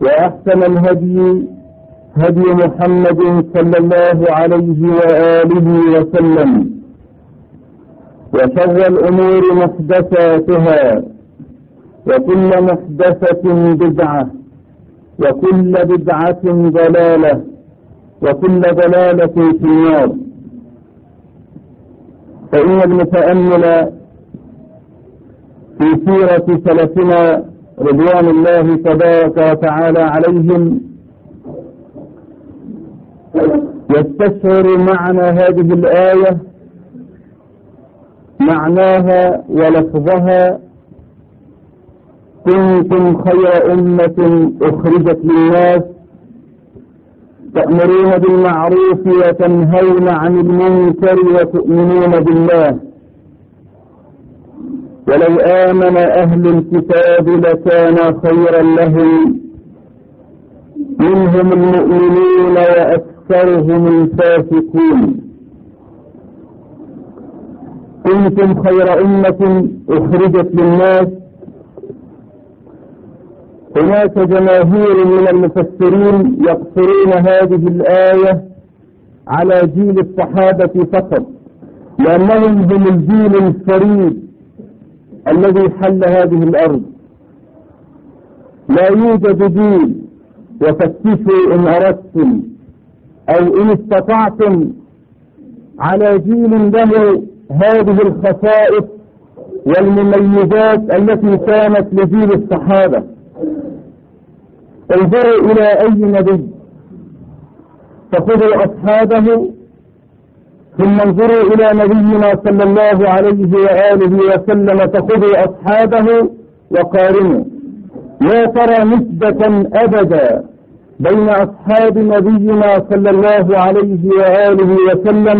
وأحسن الهدي هدي محمد صلى الله عليه وآله وسلم. وشر الأمور محدثاتها. وكل محدثة بدعة. وكل بدعة ضلالة. وكل ضلالة في النار. فإن المتأمل في سيرة سلفنا رضوان الله تبارك وتعالى عليهم. يستشعر معنى هذه الآية معناها ولفظها كنتم خير أمة أخرجت للناس تأمرون بالمعروف وتنهون عن المنكر وتؤمنون بالله. ولو آمن أهل الكتاب لكان خيرا لهم. منهم المؤمنون وأكثرهم الفاسقون. كنتم خير أمة أخرجت للناس. هناك جماهير من المفسرين يقصرون هذه الآية على جيل الصحابة فقط لأنهم هم الجيل الفريد. الذي حل هذه الأرض. لا يوجد جيل وفتشوا إن أردتم أو إن استطعتم على جيل له هذه الخصائص والمميزات التي كانت لجيل الصحابة. انظروا إلى أي نبي فخذوا أصحابه ثم انظروا إلى نبينا صلى الله عليه وآله وسلم فخذوا أصحابه وقارنوا. لا ترى نسبة أبدا بين أصحاب نبينا صلى الله عليه وآله وسلم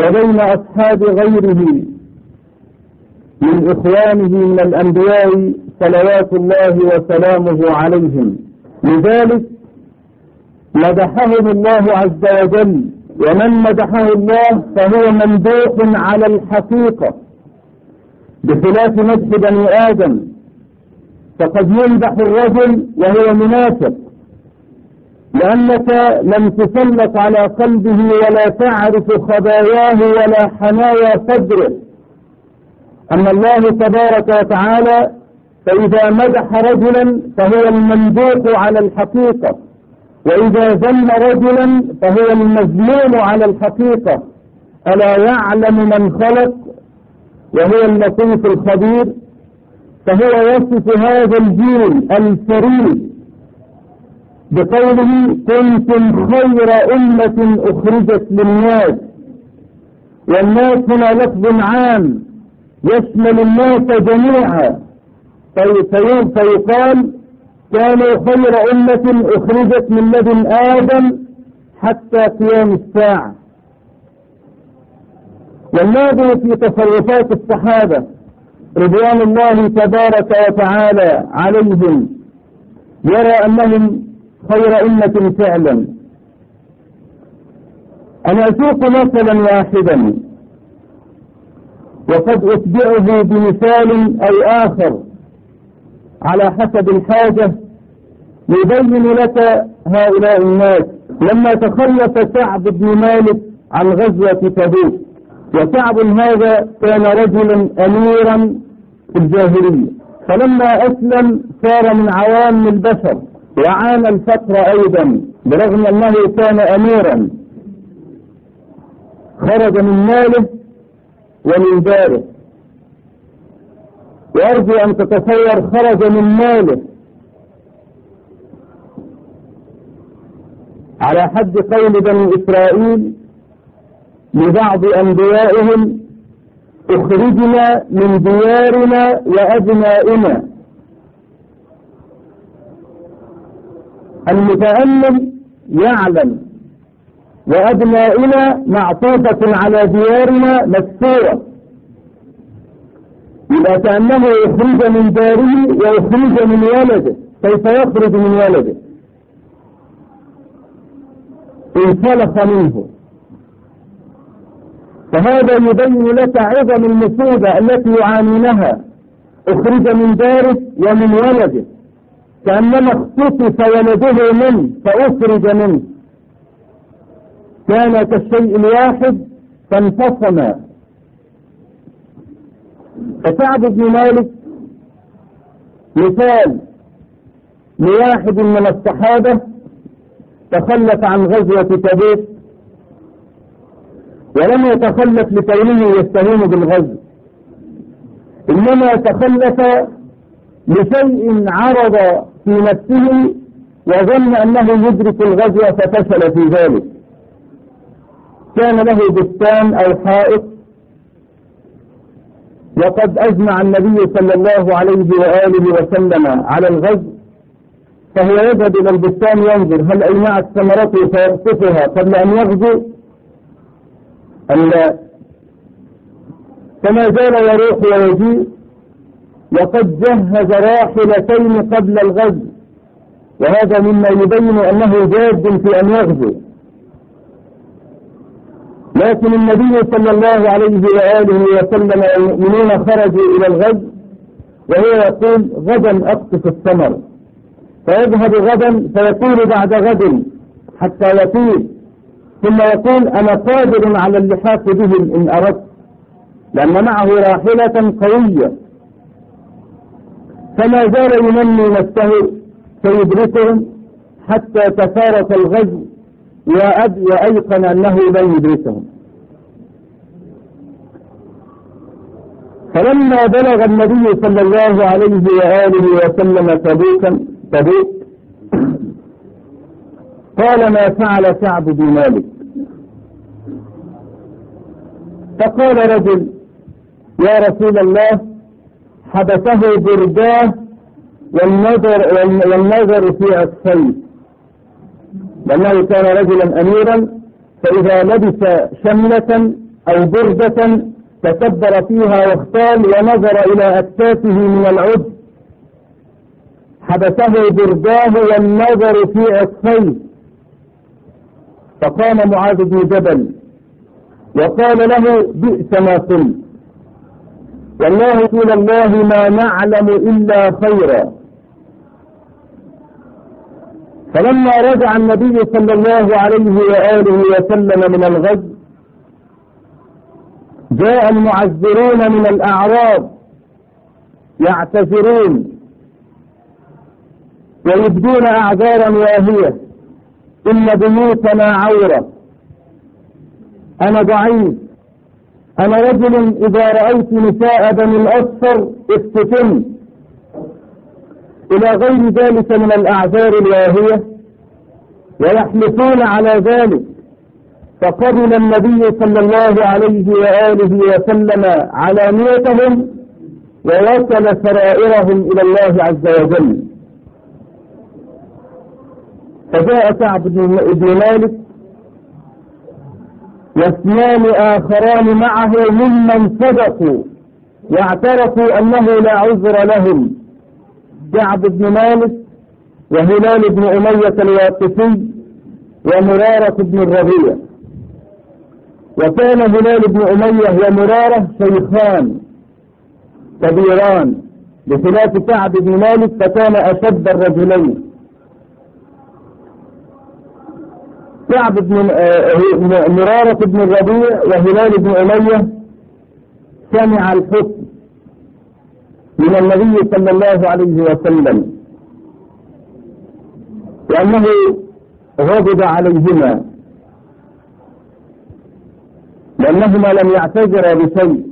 وبين أصحاب غيره من إخوانه من الأنبياء صلوات الله وسلامه عليهم. لذلك مدحهم الله عز وجل ومن مدحه الله فهو ممدوح على الحقيقة. بخلاف مدح بني آدم فقد يمدح الرجل وهو منافق لأنك لم تسلط على قلبه ولا تعرف خباياه ولا حنايا صدره. أما الله تبارك وتعالى فإذا مدح رجلا فهو الممدوح على الحقيقة. وإذا ذم رجلا فهو المذموم على الحقيقة. ألا يعلم من خلق؟ وهو اللطيف الخبير. فهو يصف هذا الجيل الفريد بقوله كنتم خير أمة أخرجت للناس. والناس هنا لفظ عام يشمل الناس جميعا. فيقال كانوا خير أمة أخرجت من لدن آدم حتى قيام الساعة. والناظر في تصرفات الصحابة رضوان الله تبارك وتعالى عليهم يرى أنهم خير أمة فعلا. أنا أسوق مثلا واحدا وقد أتبعه بمثال أو آخر. على حسب الحاجة يبين لك هؤلاء الناس لما تخلف كعب بن مالك عن غزوة تبوك. وكعب هذا كان رجلا أميرا في الجاهلية. فلما أسلم صار من عوام البشر وعانى الفقر أيضا برغم أنه كان أميرا. خرج من ماله ومن داره. وأرجو أن تتصور خرج من ماله. على حد قول بني إسرائيل لبعض أنبيائهم أخرجنا من ديارنا وأبنائنا. المتأمل يعلم وأبنائنا معطوفة على ديارنا مكسورة. يبقى كأنه يخرج من داره ويخرج من ولده كيف يخرج من ولده؟ انسلخ منه. فهذا يبين لك عظم المصيبة التي يعانونها أخرج من داره ومن ولده. كأنما اختطف ولده منه فأخرج منه. كان كالشيء الواحد فانفصم. فسعد بن مالك مثال لواحد من الصحابة تخلف عن غزوة تبوك ولم يتخلف لكونه يستهين بالغزو إنما تخلف لشيء عرض في نفسه وظن أنه يدرك الغزو ففشل في ذلك. كان له بستان أو حائط وقد أجمع النبي صلى الله عليه وآله وسلم على الغزو فهو يذهب إلى البستان ينظر هل أينعت ثمرته فيقطفها قبل أن يغزو أم لا. فما زال يروح ويجيء وقد جهز راحلتين قبل الغزو وهذا مما يبين أنه جاد في أن يغزو. لكن النبي صلى الله عليه وآله وسلم والمؤمنون خرجوا إلى الغزو وهو يقول غدا أقطف الثمر. فيذهب غدا فيقول بعد غد حتى يطيب ثم يقول أنا قادر على اللحاق بهم إن أردت لأن معه راحلة قوية. فما زال ينمي نفسه سيدركهم حتى تفارق الغزو وأيقن أنه لن يدركهم. فلما بلغ النبي صلى الله عليه وآله وسلم تبوكا تبوك قال ما فعل كعب بن مالك؟ فقال رجل يا رسول الله حبسه برداه والنظر والنظر في عطفيه لأنه كان رجلا أميرا فإذا لبس شملة أو بردة تكبر فيها واختال ونظر إلى أكتافه من العد حبسه برداه والنظر في عطفيه. فقام معاذ بن جبل وقال له بئس ما قلت. والله رسول الله ما نعلم إلا خيرا. فلما رجع النبي صلى الله عليه وآله وسلم من الغزو جاء المعذرون من الأعراب يعتذرون ويبدون أعذارا واهية إن بيوتنا عورة أنا ضعيف أنا رجل إذا رأيت نساء بني الأصفر افتتن. إلى غير ذلك من الأعذار الواهية ويحلفون على ذلك. فقبل النبي صلى الله عليه وآله وسلم علانيتهم ووصل سرائرهم إلى الله عز وجل. فجاء كعب بن مالك واثنان آخران معه ممن صدقوا واعترفوا أنه لا عذر لهم. كعب بن مالك وهلال بن أمية الواقفي ومرارة بن الربيع. وكان هلال بن أمية ومرارة شيخان كبيران بخلاف كعب بن مالك فكان أشد الرجلين. كعب بن مرارة بن الربيع وهلال بن أمية سمع الحكم. من النبي صلى الله عليه وسلم. لأنه غضب عليهما. لأنهما لم يعتذرا بشيء.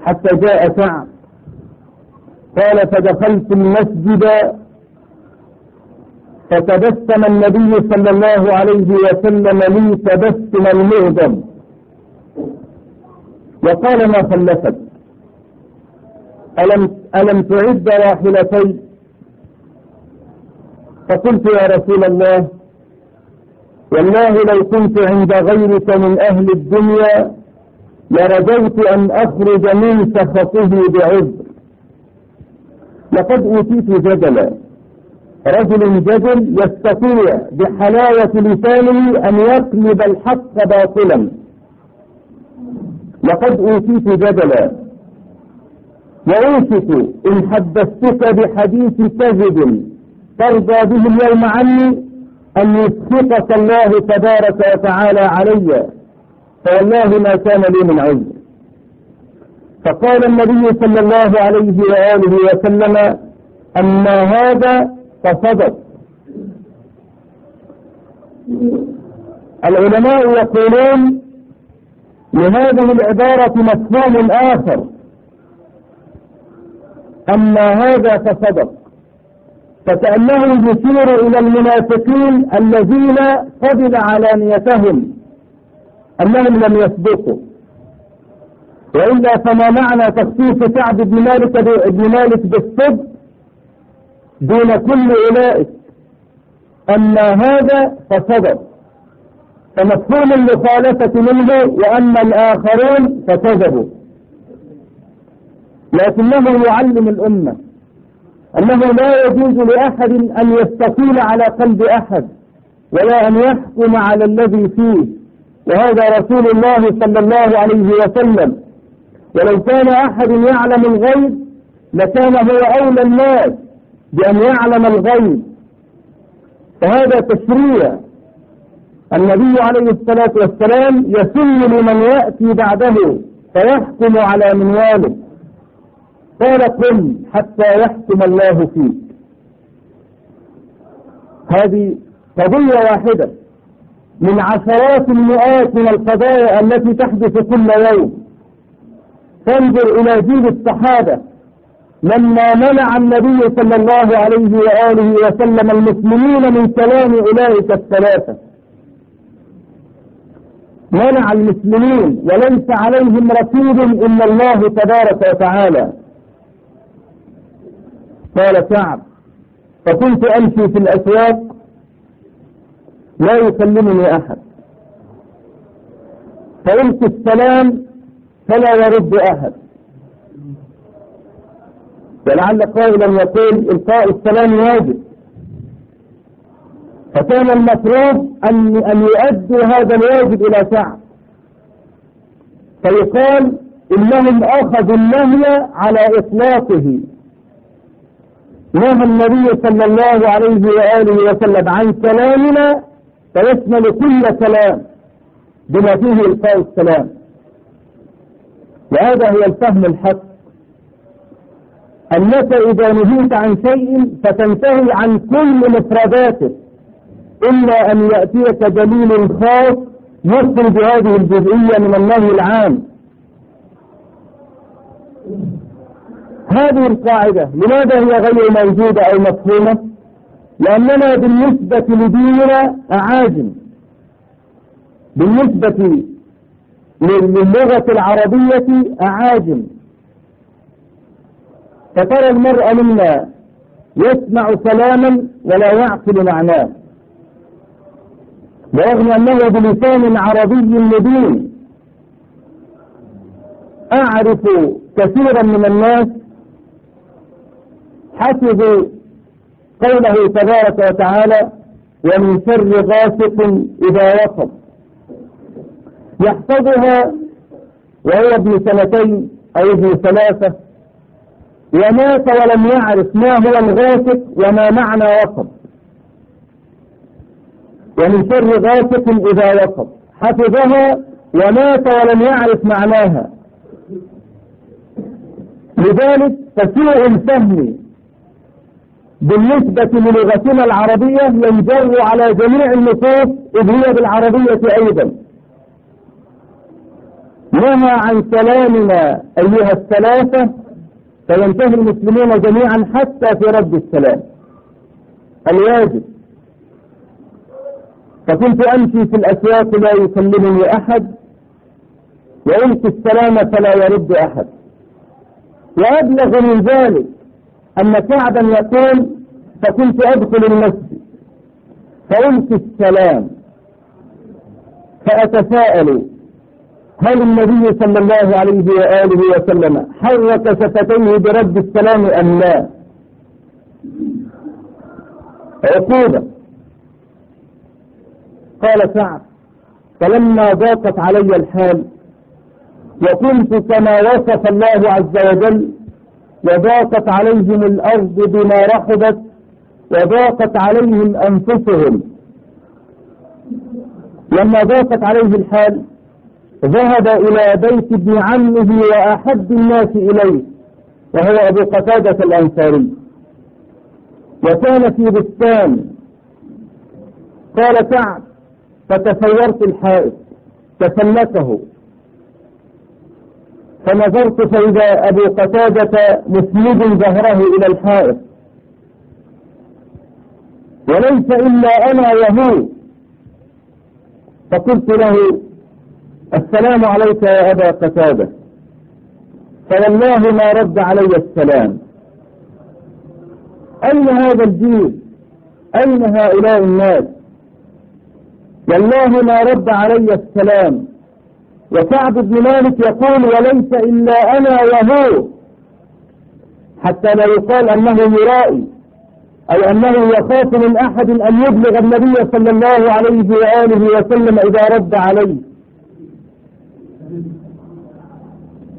حتى جاء كعب قال فدخلت المسجد فتبسم النبي صلى الله عليه وسلم لي تبسم المغضب. وقال ما خلفت ألم, ألم تعد راحلتي؟ فقلت يا رسول الله والله لو كنت عند غيرك من أهل الدنيا لرجوت أن أخرج من سخطه بعذر. لقد أوتيت جدلا. رجل جدل يستطيع بحلاوة لسانه أن يقلب الحق باطلا. لقد أوتيت جدلا. وأوشك إن حدثتك بحديث كذب. ترضى به اليوم عني أن يسخطك الله تبارك وتعالى علي. فوالله ما كان لي من عذر. فقال النبي صلى الله عليه وآله وسلم أما هذا فصدق. العلماء يقولون لهذه العبارة مفهوم آخر. أما هذا فصدق. فكأنه يشير إلى المنافقين الذين قبل علانيتهم أنهم لم يسبقوا وإلا فما معنى تخصيص كعب بن مالك بن مالك بالصدق دون كل أولئك؟ أما هذا فصدق. فمفهوم المخالفة منه وأما الآخرون فكذبوا. لكنه يعلم الأمة. أنه لا يجوز لأحد أن يستقيل على قلب أحد ولا أن يحكم على الذي فيه. وهذا رسول الله صلى الله عليه وسلم. ولو كان أحد يعلم الغيب لكان هو أولى الناس بأن يعلم الغيب. فهذا تشريع النبي عليه الصلاة والسلام يسن لمن يأتي بعده فيحكم على منواله. قال قل حتى يحكم الله فيك. هذه قضية واحدة من عشرات المئات من القضايا التي تحدث كل يوم. تنظر إلى جيل الصحابة لما منع النبي صلى الله عليه وآله وسلم المسلمين من كلام أولئك الثلاثة. منع المسلمين وليس عليهم رسول إلا الله تبارك وتعالى. قال كعب فكنت أمشي في الأسواق لا يكلمني أحد. فقلت السلام فلا يرد أحد. ولعل قائلا يقول إلقاء السلام واجب. فكان المفروض أن أن يؤدوا هذا الواجب إلى ساعة فيقال إنهم أخذوا النهي على إطلاقه. نهى النبي صلى الله عليه وآله وسلم عن كلامنا فيشمل كل كلام بما فيه إلقاء السلام. وهذا هو الفهم الحق. أنك إذا نهيت عن شيء فتنتهي عن كل مفرداته إلا أن يأتيك دليل خاص يخرج هذه الجزئية من النهي العام. هذه القاعدة لماذا هي غير موجودة أو مفهومة؟ لأننا بالنسبة لديننا أعاجم. بالنسبة للغة العربية أعاجم. فترى المرء منا يسمع كلاما ولا يعقل معناه. ورغم أنه بلسان عربي مبين. أعرف كثيرا من الناس حفظوا قوله تبارك وتعالى ومن شر غاسق إذا وقب. يحفظها وهو ابن سنتين أو ابن ثلاثة. ومات ولم يعرف ما هو الغاسق وما معنى وسط ومن شر غاسق إذا وسط حفظها ومات ولم يعرف معناها. لذلك فسوء الفهم بالنسبة للغتنا العربية ينجر على جميع النصوص إذ هي بالعربية أيضا. نهى عن سلامنا أيها الثلاثة فينتهي المسلمون جميعا حتى في رد السلام. الواجب. فكنت أمشي في الأسواق لا يكلمني أحد وألقي السلام فلا يرد أحد. وأبلغ من ذلك أن كعبا يقول فكنت أدخل المسجد. فألقي السلام. فأتساءل هل النبي صلى الله عليه وآله وسلم حرك شفتيه برد السلام أم لا؟ عقوبة. قال سعد فلما ضاقت علي الحال وكنت كما وصف الله عز وجل وضاقت عليهم الأرض بما رحبت وضاقت عليهم أنفسهم. لما ضاقت عليه الحال ذهب إلى بيت ابن عمه وأحب الناس إليه وهو أبو قتادة الأنصاري. وكان في بستان. قال كعب فتسورت الحائط تسلته فنظرت فإذا أبو قتادة مسند ظهره إلى الحائط. وليس إلا أنا وهو. فقلت له السلام عليك يا أبا قتادة. فوالله ما رد علي السلام. أين هذا الجيل؟ أين هؤلاء الناس؟ والله ما رد علي السلام. وكعب بن مالك يقول وليس إلا أنا وهو حتى لا يقال أنه يرائي أو أنه يخاف من أحد أن يبلغ النبي صلى الله عليه وآله وسلم إذا رد عليه.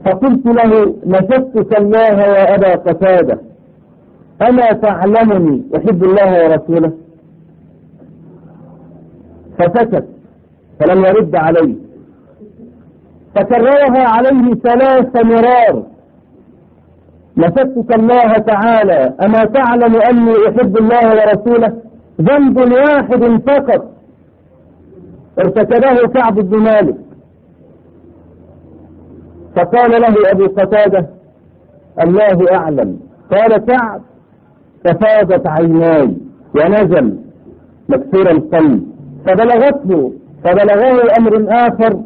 فقلت له نشدتك الله يا أبا قتادة أما تعلمني أحب الله ورسوله؟ فسكت فلم يرد عليه. فكررها عليه ثلاث مرار. نشدتك الله تعالى أما تعلم أني أحب الله ورسوله؟ ذنب واحد فقط. ارتكبه كعب بن مالك. فقال له أبو قتادة الله أعلم. قال كعب ففاضت عيناي ونزل مكسور القلب. فبلغته فبلغه أمر آخر.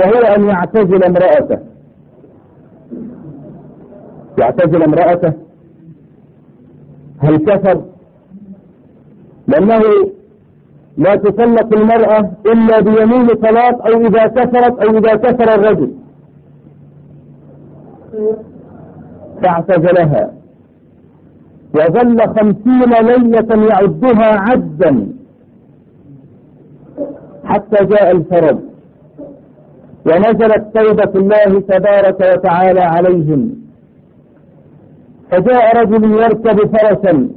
وهو أن يعتزل امرأته. يعتزل امرأته. هل كفر؟ لأنه لا تطلق المرأة إلا بيمين طلاق أو إذا كفرت أو إذا كفر الرجل. فاعتزلها. وظل خمسين ليلة يعدها عدا حتى جاء الفرج. ونزلت توبة الله تبارك وتعالى عليهم. فجاء رجل يركب فرسا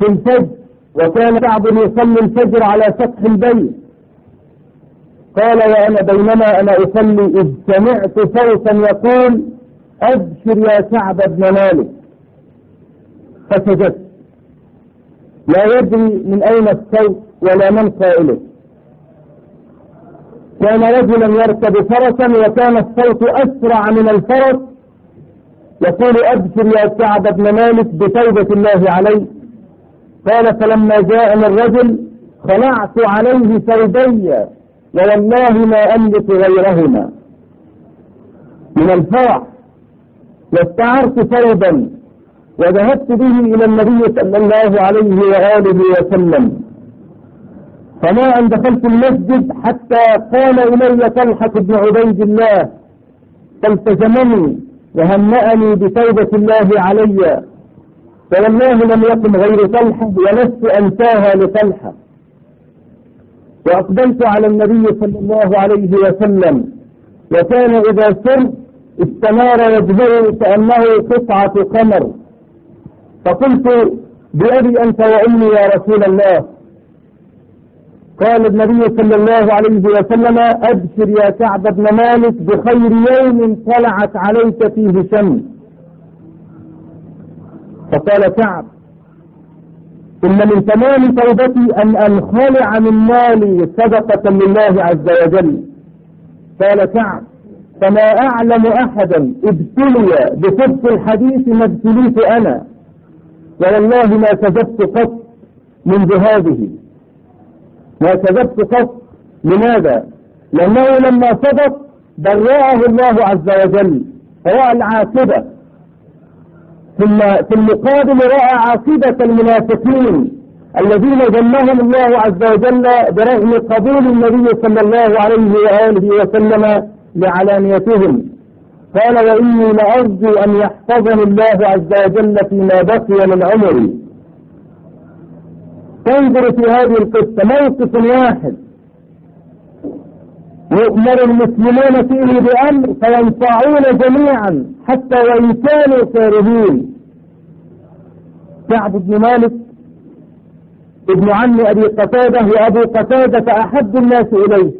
في الفجر وكان بعض يصلي الفجر على سطح البيت. قال وأنا بينما أنا أصلي إذ سمعت صوتا يقول أبشر يا كعب بن مالك. فسجدت. لا يدري من أين الصوت ولا من قائله. كان رجلا يركب فرسا وكان الصوت أسرع من الفرس. يقول أبشر يا كعب بن مالك بتوبة الله عليه. قال فلما جاءني الرجل خلعت عليه ثوبي ووالله ما أملك غيرهما. من الفرح واستعرت ثوبا وذهبت به إلى النبي صلى الله عليه وآله وسلم. فما أن دخلت المسجد حتى قال إلي طلحة بن عبيد الله فالتزمني وهنأني بتوبة الله علي فوالله لم يكن غير طلحة ولست أنساها لطلحة. وأقبلت على النبي صلى الله عليه وسلم وكان إذا سر استنار وجهه كأنه قطعة قمر. فقلت بأبي أنت وأمي يا رسول الله. قال النبي صلى الله عليه وسلم أبشر يا كعب بن مالك بخير يوم طلعت عليك فيه شمس. فقال كعب إن من تمام توبتي أن أنخلع من مالي صدقة لله عز وجل. قال كعب فما أعلم أحدا ابتلي بصدق الحديث ما ابتليت أنا. والله ما كذبت قط منذ هذه ما كذبت قط لماذا؟ لأنه لما صدق برأه الله عز وجل فرأى العاقبة. ثم في المقابل رأى عاقبة المنافقين الذين ذمهم الله عز وجل برغم قبول النبي صلى الله عليه وآله وسلم لعلانيتهم. قال وإني لأرجو أن يحفظني الله عز وجل فيما بقي من عمري. تنظر في هذه القصة. موقف واحد. يؤمر المسلمون فيه بأمر فينفعون جميعا حتى وإن كانوا كارهين. كعب بن مالك ابن عم أبي قتادة وأبو قتادة أحب الناس إليه.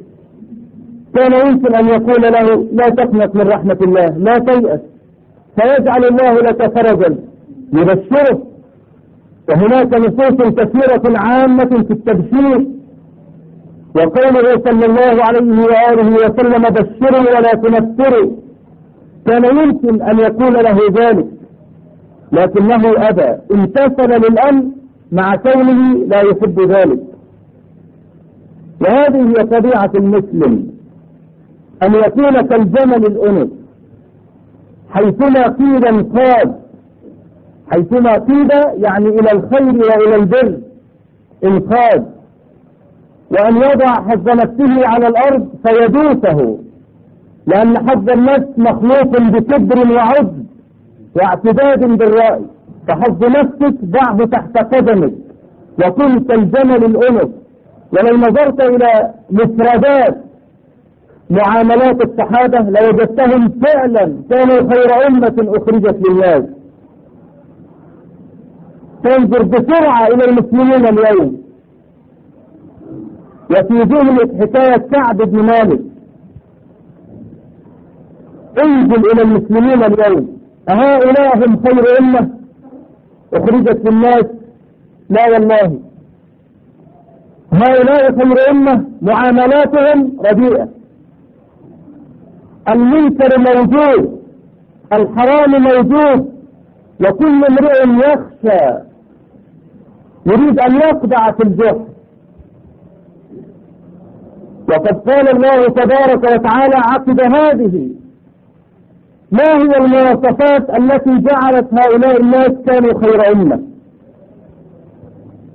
كان يمكن أن يقول له لا تقنط من رحمة الله لا تيأس. فيجعل الله لك فرجا. يبشره وهناك نصوص كثيرة عامة في التبشير. وقوله صلى الله عليه وآله وسلم بشروا ولا تنفروا. كان يمكن أن يقول له ذلك لكنه أبى. امتثل للأمر مع كونه لا يحب ذلك. وهذه هي طبيعة المسلم أن يكون كالجمل الأنس حيثما قيل انقاد حيثما قيل يعني إلى الخير وإلى البر انقاد وأن يضع حظ نفسه على الأرض فيدوسه. لأن حظ النفس مخلوق بكبر وعجز واعتداد بالرأي. فحظ نفسك ضعه تحت قدمك. وكن كالجمل الأنف ولو نظرت إلى مفردات معاملات الصحابة لوجدتهم فعلا كانوا خير أمة أخرجت للناس. تنظر بسرعة إلى المسلمين اليوم. وفي جملة حكاية كعب بن مالك. انزل إلى المسلمين اليوم. أهؤلاء هم خير أمة أخرجت للناس. لا والله. هؤلاء خير أمة معاملاتهم رديئة. المنكر موجود. الحرام موجود. وكل امرئ يخشى. يريد أن يقضع في الجهل وقد قال الله تبارك وتعالى عقب هذه ما هي المواصفات التي جعلت هؤلاء الناس كانوا خير أمة؟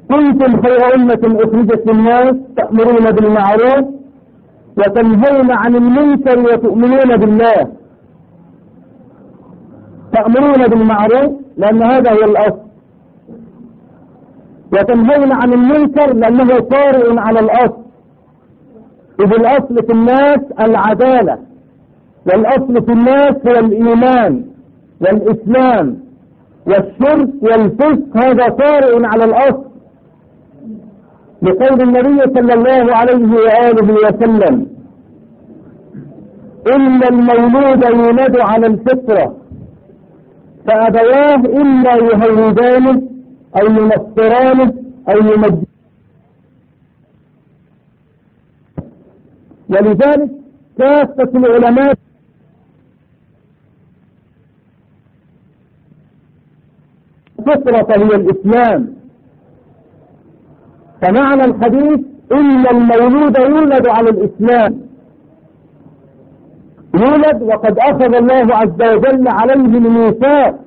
كنتم خير أمة أخرجت للناس تأمرون بالمعروف وتنهون عن المنكر وتؤمنون بالله. تأمرون بالمعروف لأن هذا هو الأصل. وتنهون عن المنكر لأنه طارئ على الأصل. إذ الأصل في الناس العدالة والأصل في الناس هو الإيمان والإسلام والشرك والفسق هذا طارئ على الأصل. لقول النبي صلى الله عليه وآله وسلم إن المولود يولد على الفطرة فأبواه إما يهودانه أو ينصرانه أو يمجدانه ولذلك كافة العلماء الفطرة هي الإسلام. فمعنى الحديث إن المولود يولد على الإسلام. يولد وقد أخذ الله عز وجل عليه الميثاق.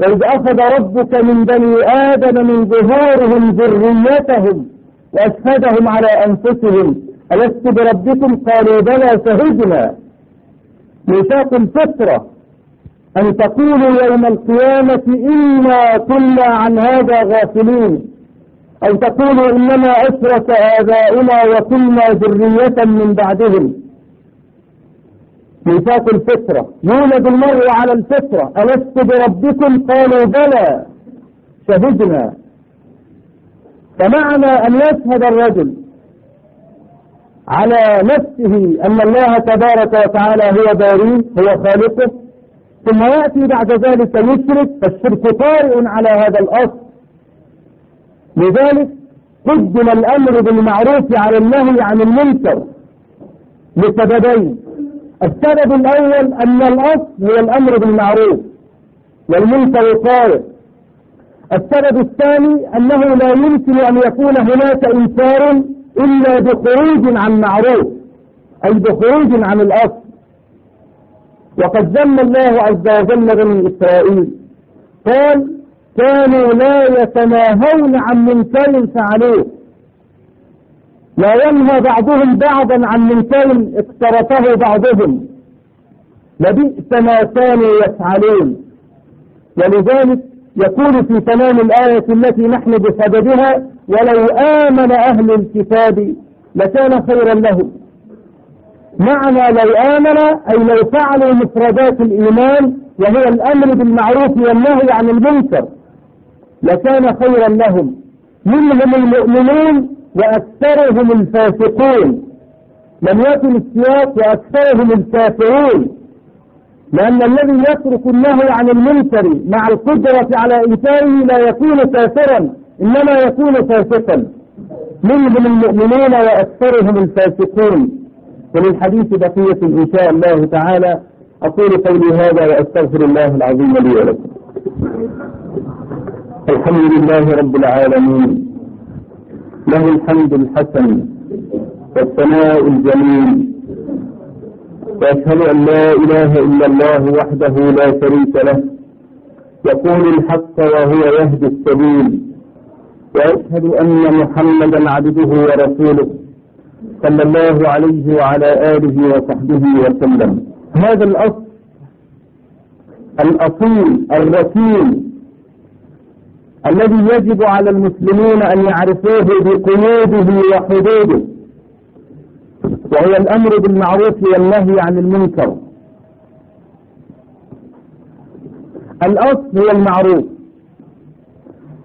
وإذ أخذ ربك من بني آدم من ظهورهم ذريتهم وأشهدهم على أنفسهم. ألست بربكم؟ قالوا بلى شهدنا. ميثاق الفطرة أن تقولوا يوم القيامة إنا كنا عن هذا غافلين. أو تقول إنما أشرك آباؤنا وكنا ذرية من بعدهم. ميثاق الفطرة. يولد المرء على الفطرة. ألست بربكم؟ قالوا بلى. شهدنا. فمعنى أن يشهد الرجل على نفسه أن الله تبارك وتعالى هو باريه هو خالقه ثم يأتي بعد ذلك يشرك فالشرك طارئ على هذا الأصل. لذلك قدم الأمر بالمعروف على النهي عن المنكر لسببين. السبب الأول أن الأصل هو الأمر بالمعروف والمنكر طارئ السبب الثاني أنه لا يمكن أن يكون هناك إنكار إلا بخروج عن معروف أي بخروج عن الأصل. وقد ذم الله عز وجل بني إسرائيل. قال كانوا لا يتناهون عن منكر فعلوه. لا ينهى بعضهم بعضا عن منكر اقترفه بعضهم. لبئس ما كانوا يفعلون. ولذلك يقول في تمام الآية التي نحن بصددها ولو آمن أهل الكتاب لكان خيرا لهم. معنى لو آمن أي لو فعلوا مفردات الإيمان وهو الأمر بالمعروف والنهي عن المنكر لكان خيرا لهم. منهم المؤمنون وأكثرهم الفاسقون. لم يكن السياق وأكثرهم الكافرون. لأن الذي يترك النهي عن المنكر مع القدرة على إنكاره لا يكون كافرا إنما يكون فاسقا. منهم المؤمنون وأكثرهم الفاسقون. وللحديث بقية إن شاء الله تعالى أقول قولي هذا وأستغفر الله العظيم لي ولكم. الحمد لله رب العالمين. له الحمد الحسن والثناء الجميل. وأشهد أن لا إله إلا الله وحده لا شريك له. يقول الحق وهو يهدي السبيل. وأشهد أن محمدا عبده ورسوله صلى الله عليه وعلى آله وصحبه وسلم. هذا الأصل الأصيل الركين الذي يجب على المسلمين أن يعرفوه بقيوده وحدوده وهو الأمر بالمعروف والنهي عن المنكر. الأصل هو المعروف.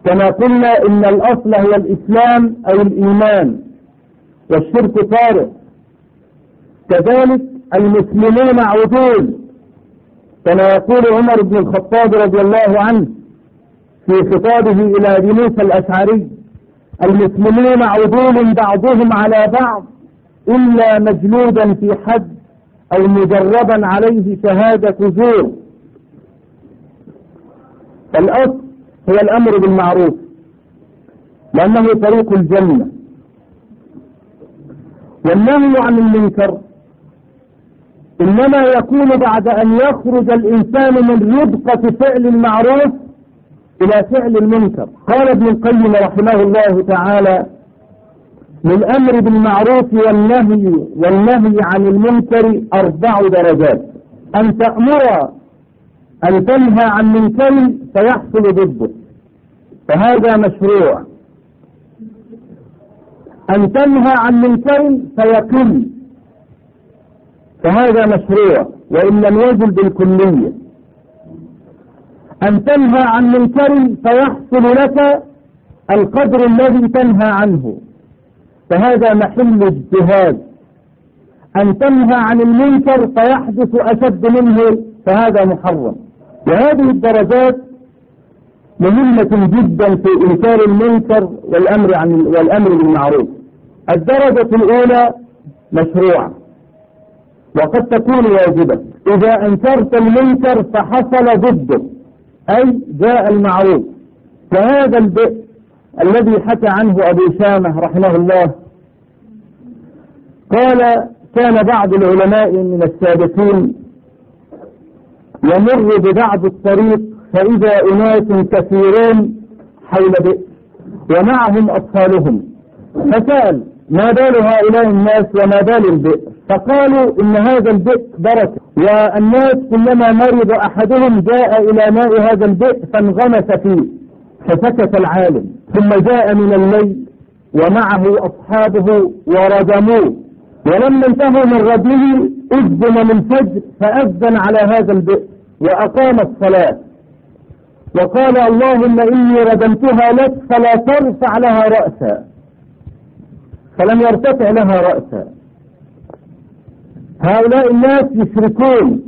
كما قلنا إن الأصل هو الإسلام أو الإيمان والشرك طارئ كذلك المسلمون عدول كما يقول عمر بن الخطاب رضي الله عنه في خطابه إلى أبي موسى الأشعري المسلمون عدول بعضهم على بعض إلا مجلودا في حد أو مجربا عليه شهادة زور. الأصل هو الأمر بالمعروف لأنه طريق الجنة. والنهي عن المنكر إنما يكون بعد أن يخرج الإنسان من ربقة فعل المعروف إلى فعل المنكر. قال ابن القيم رحمه الله تعالى للأمر بالمعروف والنهي والنهي عن المنكر أربع درجات. أن تأمر أن تنهى عن منكر فيحصل ضده. فهذا مشروع. أن تنهى عن منكر فيقل فهذا مشروع. وإن لم يزل بالكلية. أن تنهى عن منكر فيحصل لك القدر الذي تنهى عنه. فهذا محل اجتهاد أن تنهى عن المنكر فيحدث أشد منه فهذا محرم. وهذه الدرجات مهمة جدا في إنكار المنكر والأمر عن والأمر بالمعروف. الدرجة الأولى مشروعة وقد تكون واجبة. إذا أنكرت المنكر فحصل ضده. أي جاء المعروف. فهذا البئر الذي حكى عنه أبو شامة رحمه الله قال كان بعض العلماء من السابقين يمر ببعض الطريق فإذا أناس كثيرون حول بئر ومعهم أطفالهم. فسأل ما بال هؤلاء الناس وما بال البئر. فقالوا إن هذا البئر بركة. والناس كلما مرض أحدهم جاء إلى ماء هذا البئر فانغمس فيه. فسكت العالم. ثم جاء من الليل ومعه أصحابه ورجموه. ولما انتهوا من رجمه أذن من فجر فأذن على هذا البئر وأقام الصلاة. وقال اللهم إني ردمتها لك فلا ترفع لها رأسا. فلم يرتفع لها رأسا. هؤلاء الناس يشركون.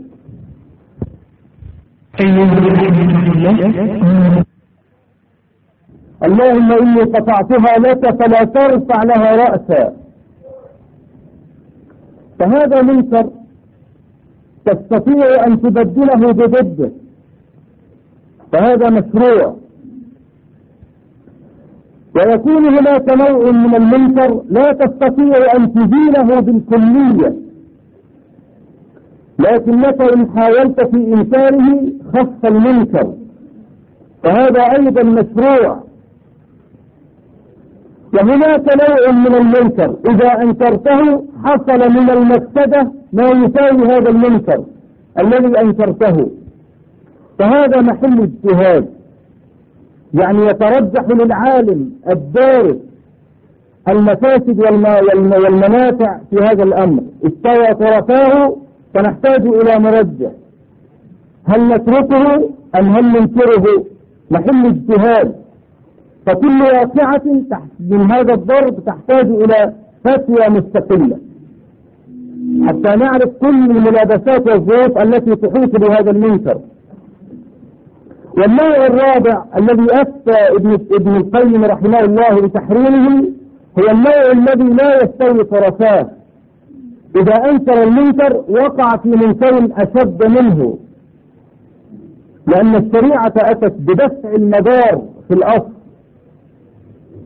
اللهم إني قطعتها لك فلا ترفع لها رأسا. فهذا منكر تستطيع أن تبدله بضده. فهذا مشروع. ويكون هناك نوع من المنكر لا تستطيع أن تزيله بالكلية. لكنك إن حاولت في إنكاره خف المنكر. فهذا أيضا مشروع. وهناك نوع من المنكر. إذا أنكرته حصل من المفسدة ما يساوي هذا المنكر الذي أنكرته. فهذا محل اجتهاد. يعني يترجح للعالم الدارس المفاسد والمنافع في هذا الأمر. استوى طرفاه فنحتاج إلى مرجح هل نتركه أم هل ننكره؟ محل اجتهاد. فكل واقعة من هذا الضرب تحتاج إلى فتوى مستقلة. حتى نعرف كل الملابسات والظروف التي تحيط بهذا المنكر. والنوع الرابع الذي أفتى ابن, ابن القيم رحمه الله بتحريمه هو النوع الذي لا يستوي طرفاه إذا أنكر المنكر وقع في منكر أشد منه لأن الشريعة أتت بدفع المدار في الأصل.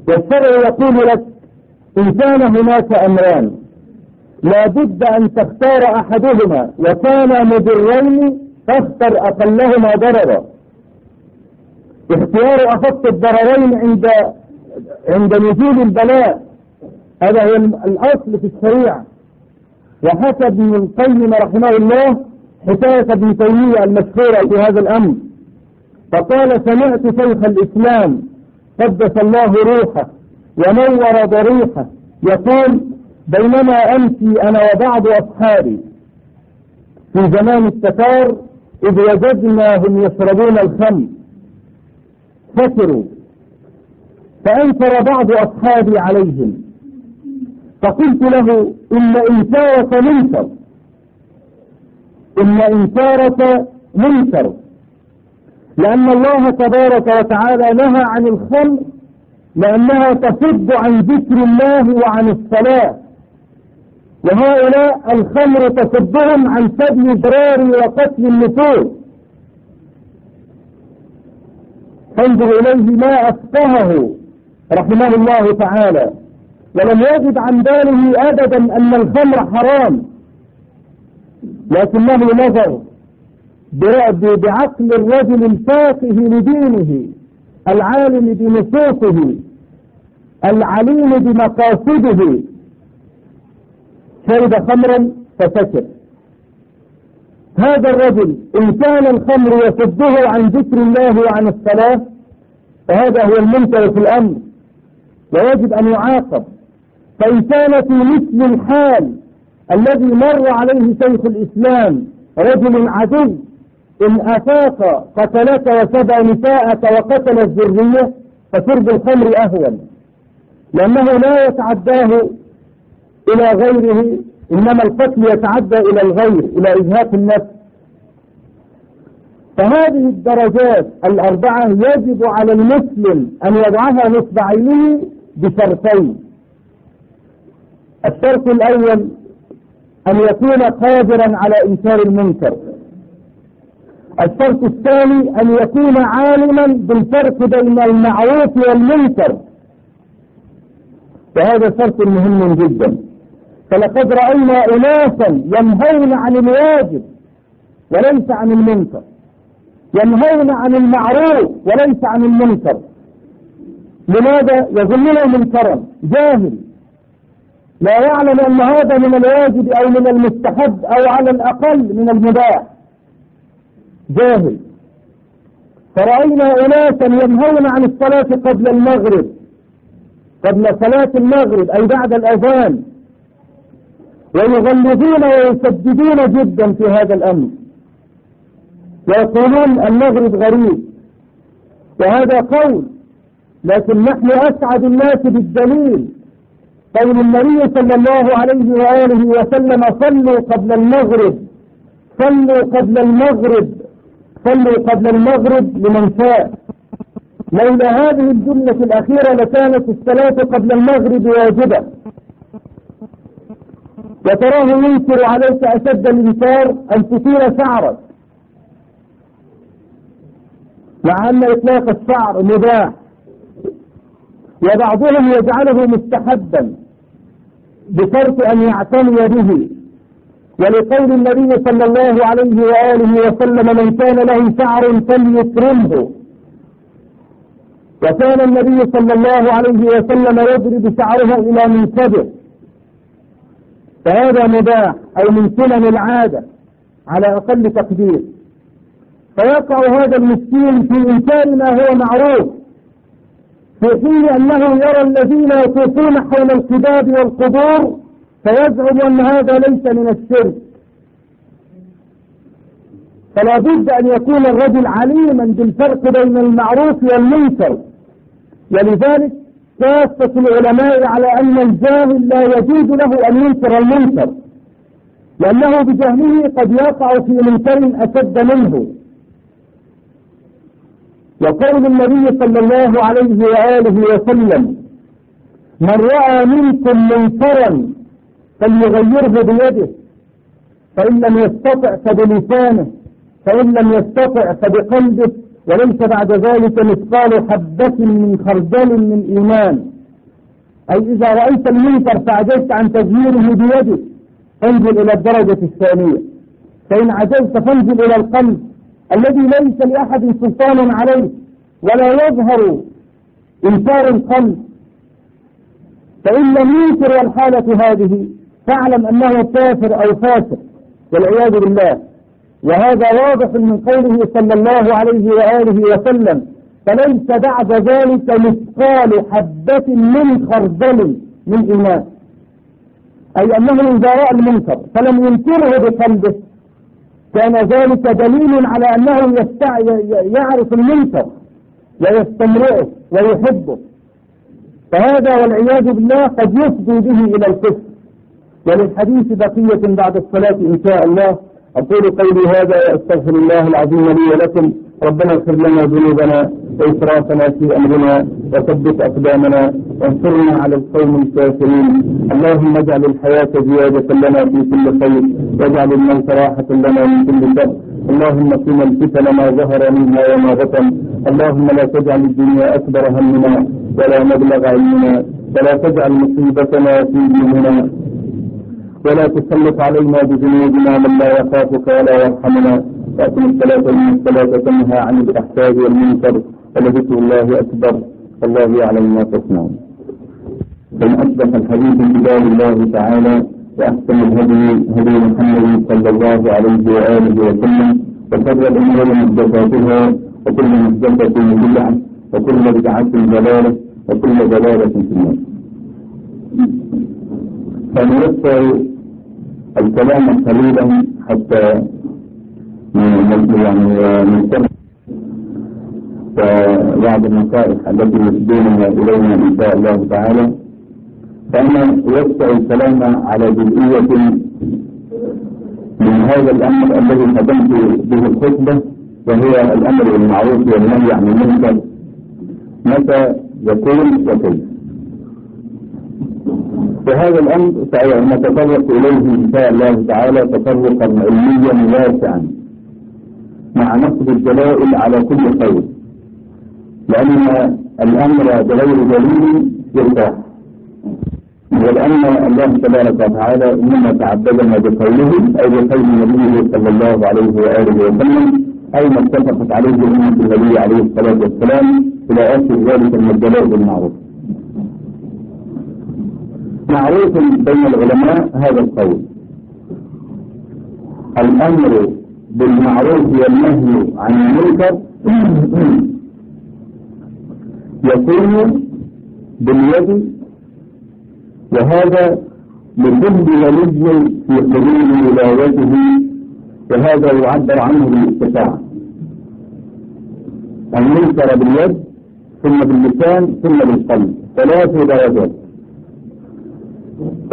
والشرع يقول لك إن كان هناك أمران لا بد أن تختار أحدهما وكان مضرين فاختر أقلهما ضررا. اختيار أخف الضررين عند عند نزول البلاء. هذا هو الأصل في الشريعة. وحكى ابن القيم رحمه الله حكاية ابن تيمية المشهورة في هذا الأمر. فقال سمعت شيخ الإسلام قدس الله روحه ونور ضريحه يقول بينما أمشي أنا وبعض أصحابي في زمان التتار إذ وجدناهم يشربون الخمر فكروا. فأنكر بعض أصحابي عليهم. فقلت له إن إنكارك منكر. إن إنكارك منكر. لأن الله تبارك وتعالى نهى عن الخمر لأنها تصد عن ذكر الله وعن الصلاة. وهؤلاء الخمر تصدهم عن سبي ضرار وقتل النفوس فانظر إليه ما أفقهه رحمه الله تعالى. ولم يجد عن باله أبدا أن الخمر حرام. لكنه نظر بعقل الرجل الفاقه لدينه العالم بنصوصه العليم بمقاصده. شرب خمرا فسكر هذا الرجل إن كان الخمر يصده عن ذكر الله وعن الصلاة فهذا هو المنكر في الأمر. ويجب أن يعاقب. فإن كان في مثل الحال الذي مر عليه شيخ الإسلام رجل عدو إن أفاق قتلك وسبى نساءك وقتل الذرية فشرب الخمر أهون. لأنه لا يتعداه إلى غيره إنما القتل يتعدى إلى الغير إلى إزهاق النفس. فهذه الدرجات الأربعة يجب على المسلم أن يضعها نصب عينه بشرطين. الشرط الأول أن يكون قادرا على إنكار المنكر. الشرط الثاني أن يكون عالما بالفرق بين المعروف والمنكر. وهذا شرط مهم جدا. فلقد رأينا أناسا ينهون عن الواجب وليس عن المنكر. ينهون عن المعروف وليس عن المنكر. لماذا يظنونه منكرا؟ جاهل. لا يعلم أن هذا من الواجب أو من المستحب أو على الأقل من المباح. جاهل. فرأينا أناسا ينهون عن الصلاة قبل المغرب. قبل صلاة المغرب أي بعد الأذان. ويغلظون ويسددون جدا في هذا الأمر. ويقولون المغرب غريب. وهذا قول لكن نحن أسعد الناس بالدليل. قول النبي صلى الله عليه وآله وسلم صلوا قبل المغرب صلوا قبل المغرب صلوا قبل المغرب لمن شاء. لولا هذه الجملة الأخيرة لكانت الصلاة قبل المغرب واجبة. وتراه ينكر عليك أشد الإنكار أن تثير شعرك. مع أن إطلاق الشعر مباح. وبعضهم يجعله مستحبا بشرط أن يعتني به. ولقول النبي صلى الله عليه وآله وسلم من كان له شعر فليكرمه. وكان النبي صلى الله عليه وسلم يضرب شعره إلى منكبه. فهذا مباح أو من سنن العادة على أقل تقدير. فيقع هذا المسكين في إنكار ما هو معروف في حين أنه يرى الذين يطوفون حول القباب والقبور فيزعم أن هذا ليس من الشرك. فلا بد أن يكون الرجل عليما بالفرق بين المعروف والمنكر. ولذلك كافة العلماء على أن الجاهل لا يجوز له أن ينكر المنكر لأنه بجهله قد يقع في منكر أشد منه. وقول النبي صلى الله عليه وآله وسلم من رأى منكم منكرا فليغيره بيده فإن لم يستطع فبلسانه فإن لم يستطع فبقلبه وليس بعد ذلك مثقال حبة من خردل من إيمان. أي إذا رأيت المنكر فعجزت عن تغييره بيدك فانزل إلى الدرجة الثانية. فإن عجزت فانزل إلى القلب الذي ليس لأحد سلطان عليه ولا يظهر إنكار القلب. فإن لم ينكر والحالة هذه فاعلم أنه كافر أو فاسق والعياذ بالله. وهذا واضح من قوله صلى الله عليه وآله وسلم فليس بعد ذلك مثقال حبة من خردل من إيمان. أي أنه إذا رأى المنكر فلم ينكره بقلبه كان ذلك دليل على أنه يستع... يعرف المنكر ويستمرئه ويحبه. فهذا والعياذ بالله قد يفضي به إلى الكفر وللحديث بقية بعد الصلاة إن شاء الله. أقول قولي هذا وأستغفر الله العظيم لي ولكم. ربنا اغفر لنا ذنوبنا وإسرافنا في أمرنا وثبت أقدامنا وانصرنا على القوم الكافرين. اللهم اجعل الحياة زيادة لنا في كل خير واجعل الموت راحة لنا من كل شر. اللهم قنا الفتن ما ظهر منها وما بطن. اللهم لا تجعل الدنيا أكبر همنا ولا مبلغ علمنا ولا تجعل مصيبتنا في ديننا. ولا تسلط علينا بذنوبنا من لا يخافك ولا يرحمنا. وأقم الصلاة من الصلاة تنهى عن الإحسان والمنكر. ولذكر الله أكبر. والله يعلم ما تصنعون. فإن أصبح الحديث كتاب الله تعالى وأحسن الهدي هدي محمد صلى الله عليه وآله وسلم وشر الأمور محدثاتها وكل محدثة بدعة وكل بدعة ضلالة وكل ضلالة في النار. فنوسع الكلام قليلا حتى يعني ننتبه بعض النصائح التي يسدونها إلينا إن شاء الله تعالى فأنا أوسع الكلام على جزئية من هذا الأمر الذي ختمت به الخطبة وهي الأمر بالمعروف والنهي عن المنكر. متى يكون وكيف؟ وهذا الأمر سنتطرق إليه إن شاء الله تعالى تطرقا علميا واسعا مع نصب الدلائل على كل خير لأن الأمر بغير دليل يرتاح. ولأن الله تبارك وتعالى إنما تعبدنا بقوله أي بقول نبيه صلى الله عليه وآله وسلم أي ما اتفقت عليه أمة النبي عليه الصلاة والسلام إلى آخر ذلك من الدلائل المعروف معروف بين العلماء هذا القول. الأمر بالمعروف والنهي عن المنكر يكون باليد وهذا لكل ولي في حدود ولايته وهذا يعبر عنه بالاستطاعة أن ينكر باليد ثم باللسان ثم بالقلب. ثلاث درجات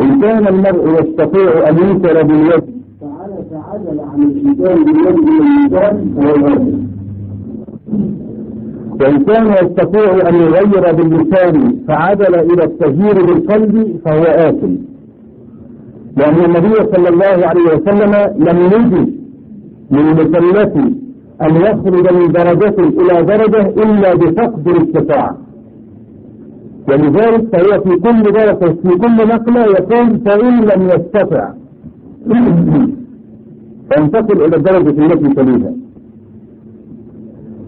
إن كان المرء يستطيع أن ينكر باليد. فعجل عن الإنسان باليد فهو الرجل وإن كان يستطيع أن يغير باللسان فعدل إلى التغيير بالقلب فهو آثم. لأن النبي صلى الله عليه وسلم لم يجد للمكلف أن يخرج من درجة إلى درجة إلا بفقد الاستطاعة. ولذلك فهو في كل درجة في كل نقلة يقول فإن لم يستطع فانتقل إلى الدرجة التي تليها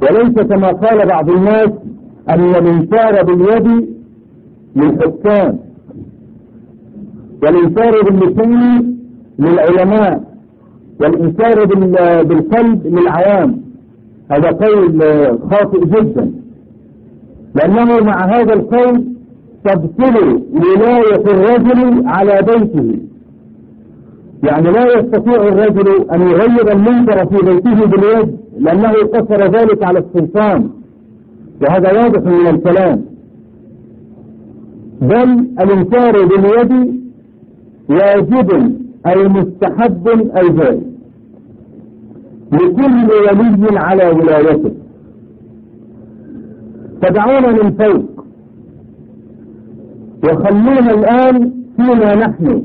وليس كما قال بعض الناس أن الإنكار باليد للحكام والإنكار باللسان للعلماء والإنكار بالقلب للعوام هذا قول خاطئ جدا. لأنه مع هذا القول تبطل ولاية الرجل على بيته. يعني لا يستطيع الرجل أن يغير المنكر في بيته باليد لأنه قصر ذلك على السلطان. وهذا واضح من الكلام. بل الإنكار باليد واجب أي مستحب أي جائز لكل ولي على ولايته. تدعونا من فوق. وخلونا الآن فيما نحن.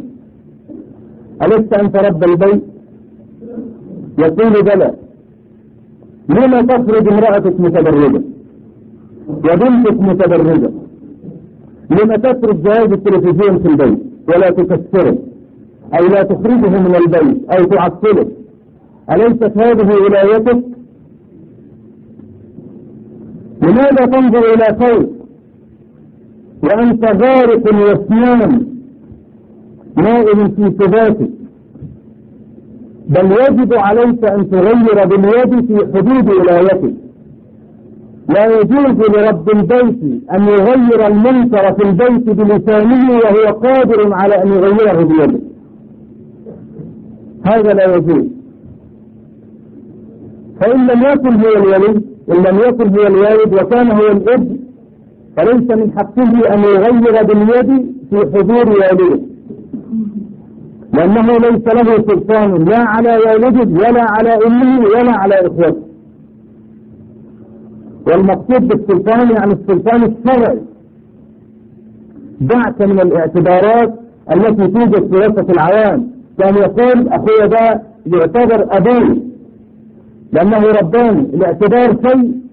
ألست أنت رب البيت؟ يقول بلى. لما تخرج امرأتك متبرجة؟ وبنتك متبرجة. لما تترك جهاز التلفزيون في البيت؟ ولا تكسره. أو لا تخرجه من البيت أو تعطله. أليست هذه ولايتك؟ لماذا تنظر إلى فوق وأنت غارق واسنان نائم في ثباتك بل يجب عليك أن تغير باليد في حدود ولايتك لا يجوز لرب البيت أن يغير المنكر في البيت بلسانه وهو قادر على أن يغيره بيده. هذا لا يجوز. فإن لم يكن هو الولي إن لم يكن هو الوالد وكان هو الابن فليس من حقه أن يغير باليد في حضور والده. لأنه ليس له سلطان لا على والده ولا على أمه ولا على إخوته. والمقصود بالسلطان يعني السلطان الشرعي. دعك من الاعتبارات التي توجد في وسط العوام. كان يقول أخويا ده يعتبر أبوي. لأنه رباني الاعتبار شيء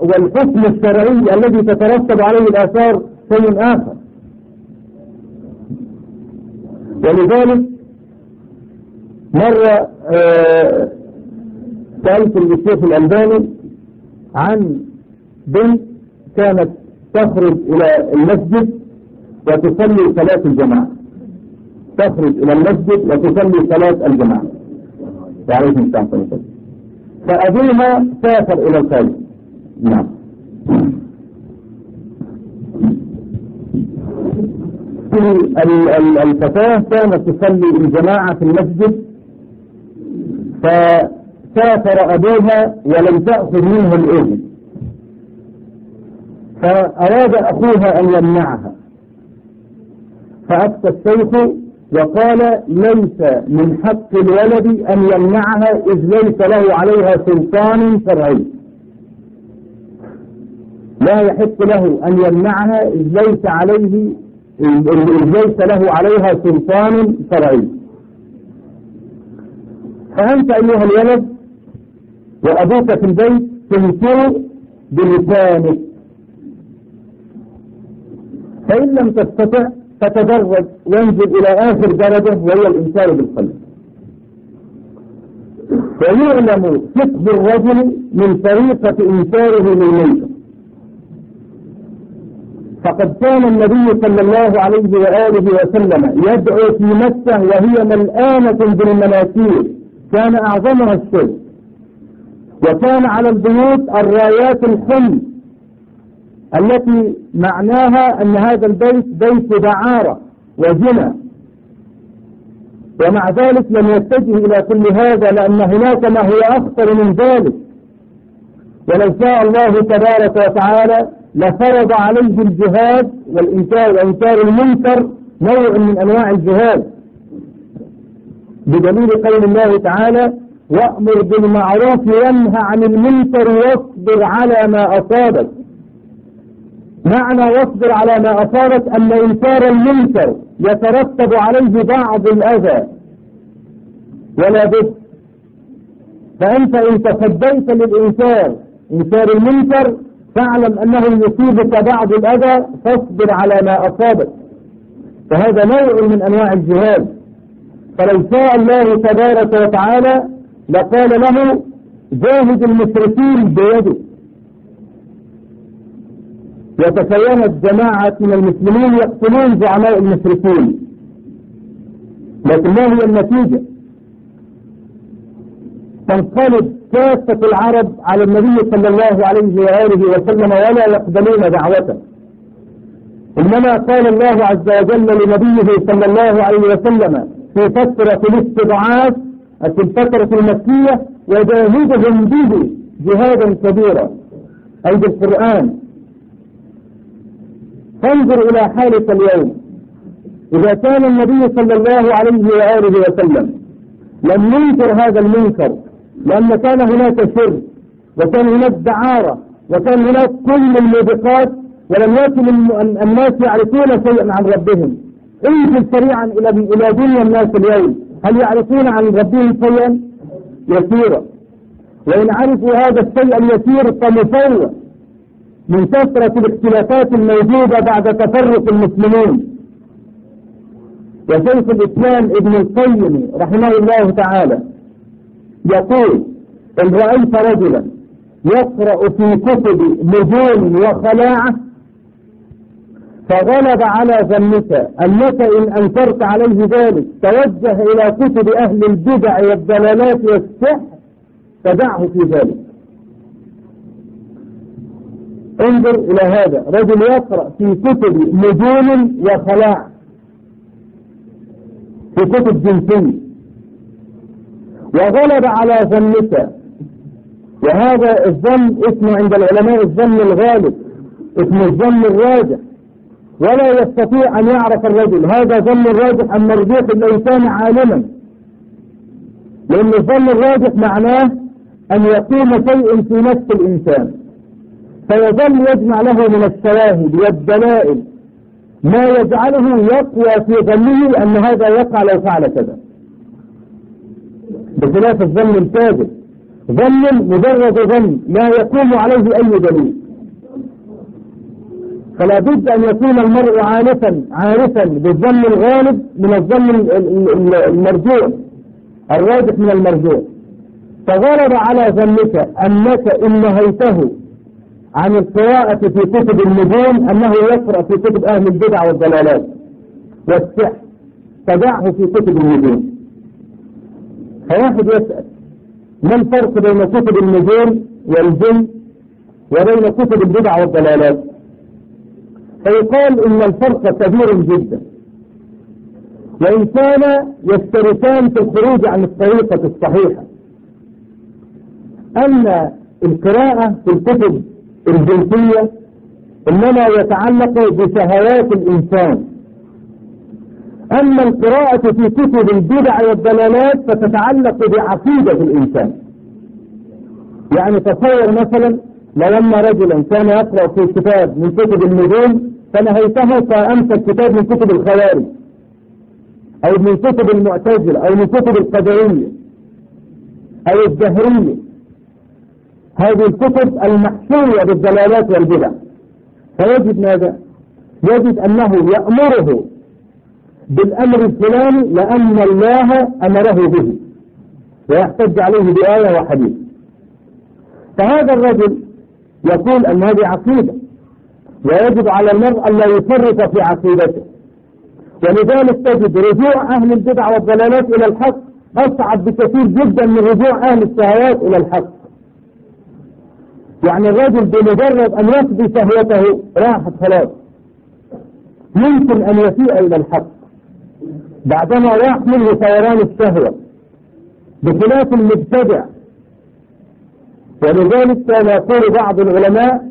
والحكم الشرعي الذي تترتب عليه الآثار شيء آخر. ولذلك مرة آه سألت الشيخ الألباني عن بنت كانت تخرج إلى المسجد وتصلي صلاة الجماعة. تخرج إلى المسجد وتصلي صلاة الجماعة. وعليكم السلام عليكم فأبيها سافر إلى الخارج نعم. الفتاة كانت تصلي الجماعة في المسجد فسافر أبوها ولم تأخذ منه الإذن. فأراد أخوها أن يمنعها. فأفتى الشيخ وقال ليس من حق الولد أن يمنعها إذ ليس له عليها سلطان شرعي. لا يحق له أن يمنعها إذ ليس عليه إذ ليس له عليها سلطان شرعي. فأنت أيها الولد وأبوك في البيت تنكر بلسانك. فإن لم تستطع فتدرج وانزل إلى آخر درجة وهي الإنكار بالقلب. ويعلم فقه الرجل من طريقة إنكاره للمنكر فقد كان النبي صلى الله عليه وآله وسلم يدعو في مكة وهي ملآنة بالمناكير. كان أعظمها الشرك وكان على البيوت الرايات الحمل. التي معناها أن هذا البيت بيت دعارة وزنا. ومع ذلك لم يتجه إلى كل هذا لأن هناك ما هو أخطر من ذلك. ولو شاء الله تبارك وتعالى لفرض عليه الجهاد والإنكار وإنكار المنكر نوع من أنواع الجهاد. بدليل قول الله تعالى وأمر بالمعروف وانهى عن المنكر واصبر على ما أصابك. معنى واصبر على ما أصابك أن إنكار المنكر يترتب عليه بعض الأذى. ولا بد. فأنت إن تخبيت للإنكار إنكار المنكر فاعلم أنه يصيبك بعض الأذى فاصبر على ما أصابك. فهذا نوع من أنواع الجهاد. فلو شاء الله تبارك وتعالى لقال له جاهد المشركين بيده. وتكونت جماعة من المسلمين يقتلون زعماء المشركين. لكن ما هي النتيجة؟ تنقلب كافة العرب على النبي صلى الله عليه وآله وسلم ولا يقبلون دعوته. إنما قال الله عز وجل لنبيه صلى الله عليه وسلم في فترة الاستضعاف في الفترة المكية وجاهدهم به جهادا كبيرا. أي بالقرآن. فانظر إلى حالك اليوم. إذا كان النبي صلى الله عليه وآله وسلم لم ينكر هذا المنكر لأن كان هناك شر وكان هناك دعارة وكان هناك كل الموبقات ولم يكن الناس يعرفون شيئا عن ربهم. انزل سريعا إلى إلى دنيا الناس اليوم. هل يعرفون عن ربهم شيئا؟ يسيرا وإن عرفوا هذا الشيء اليسير فمفوض من كثرة الاختلافات الموجودة بعد تفرق المسلمين. وشيخ الإسلام ابن القيم رحمه الله تعالى يقول إن رأيت رجلا يقرأ في كتب نجوم وخلاعة فغلب على ذمك أنك إن أنكرت عليه ذلك توجه إلى كتب أهل البدع والضلالات والسحر فدعه في ذلك. انظر إلى هذا. رجل يقرأ في كتب نجوم وخلاع في كتب جنسية. وغلب على ظنك وهذا الظن اسمه عند العلماء الظن الغالب. اسمه الظن الراجح. ولا يستطيع أن يعرف الرجل. هذا ظن الراجح أن مرجوح الإنسان عالما؟ لأن الظن الراجح معناه أن يقوم شيء في نفس الإنسان. فيظل يجمع له من الشواهد والدلائل ما يجعله يقوى في ظنه أن هذا يقع لو فعل كذا. بخلاف الظن الكاذب ظن مجرد ظن لا يقوم عليه أي دليل. فلا بد أن يكون المرء عارفا عارفا بالظن الغالب من الظن المرجوع الراجح من المرجوع. فغلب على ظنك أنك إن نهيته عن القراءة في كتب النجوم أنه يقرأ في كتب أهل البدع والضلالات والسحر فدعه في كتب النجوم. فواحد يسأل ما الفرق بين كتب النجوم والجن وبين كتب البدع والضلالات؟ فيقال إن الفرق كبير جدا. وإن كان يشتركان في الخروج عن الطريقة الصحيحة. أن القراءة في الكتب الجنسية إنما يتعلق بشهوات الإنسان. أما القراءة في كتب البدع والضلالات فتتعلق بعقيدة الإنسان. يعني تصور مثلا لو أن رجلا كان يقرأ في كتاب من كتب النجوم فنهيته فأمسك كتاب من كتب الخوارج أو من كتب المعتزلة أو من كتب القدرية أو الزهرية. هذه الكتب المحشوية بالضلالات والبدع. فيجد ماذا؟ يجد أنه يأمره بالأمر الفلاني لأن الله أمره به ويحتج عليه بآية وحديث. فهذا الرجل يقول أن هذه عقيدة ويجب على المرء أن لا يفرط في عقيدته. ولذلك تجد رجوع أهل البدع والضلالات إلى الحق أصعب بكثير جدا من رجوع أهل الشهوات إلى الحق. يعني الرجل بمجرد أن يقضي شهوته راحت خلاص. يمكن أن يسيء إلى الحق. بعدما راح منه ثوران الشهوة بخلاف المبتدع. ولذلك كان يقول بعض العلماء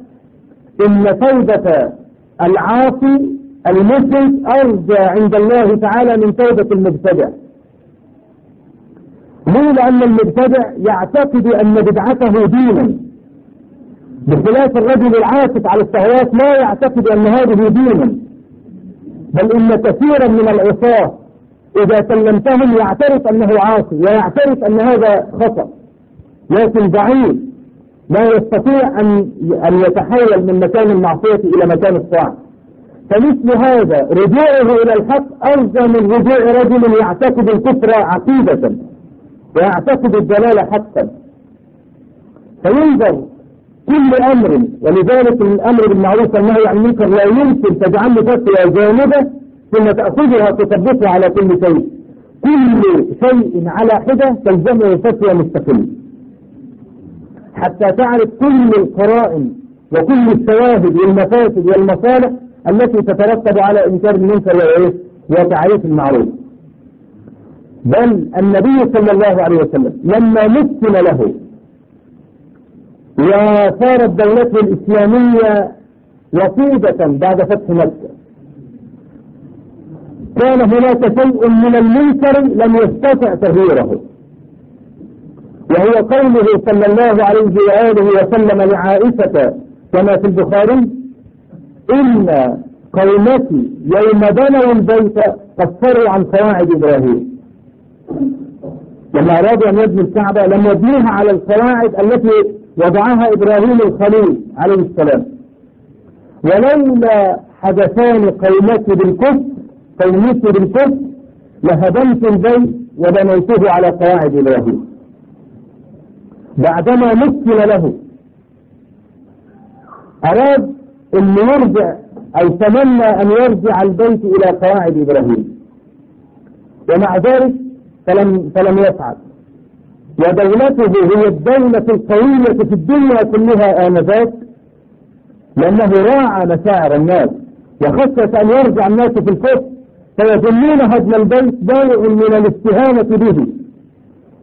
إن توبة العاصي المسلم أرجى عند الله تعالى من توبة المبتدع. ليه؟ لأن المبتدع يعتقد أن بدعته دينا. بخلاف الرجل العاكف على الشهوات لا يعتقد أن هذه دينا بل إن كثيرا من العصاة إذا كلمتهم يعترف أنه عاصي ويعترف أن هذا خطأ. لكن بعيد لا يستطيع أن أن يتحول من مكان المعصية إلى مكان الطاعة. فمثل هذا رجوعه إلى الحق أرجى من رجوع رجل يعتقد الكفر عقيدة ويعتقد الدلالة حقا. فينظر كل أمر ولذلك الأمر بالمعروف والنهي عن المنكر لا يمكن تجعله فتوى جانبة ثم تأخذها تطبقها على كل شيء. كل شيء على حدة تلزمه فتوى مستقلة حتى تعرف كل القرائن وكل الشواهد والمفاسد والمصالح التي تترتب على إنكار المنكر وتعريف المعروف. بل النبي صلى الله عليه وسلم لما مثل له وصارت دولته الإسلامية وطيبة بعد فتح مكة. كان هناك شيء من المنكر لم يستطع تغييره. وهو قوله صلى الله عليه وآله وسلم لعائشة كما في البخاري إن قومتي يوم بنوا البيت قصروا عن قواعد إبراهيم. لما أرادوا أن يبنوا الكعبة لم يبنوها على القواعد التي وضعها إبراهيم الخليل عليه السلام. ولولا حدثان قومتي بالكفر قومتي بالكفر لهدمت البيت وبنيته على قواعد إبراهيم بعدما مثل له أراد أن يرجع أو تمنى أن يرجع البيت إلى قواعد إبراهيم. ومع ذلك فلم, فلم يفعل. ودولته هي الدولة القوية في الدنيا كلها آنذاك لأنه راعى مشاعر الناس وخشية أن يرجع الناس في الكفر فيظنون هدم البيت بائع من الاستهانة به.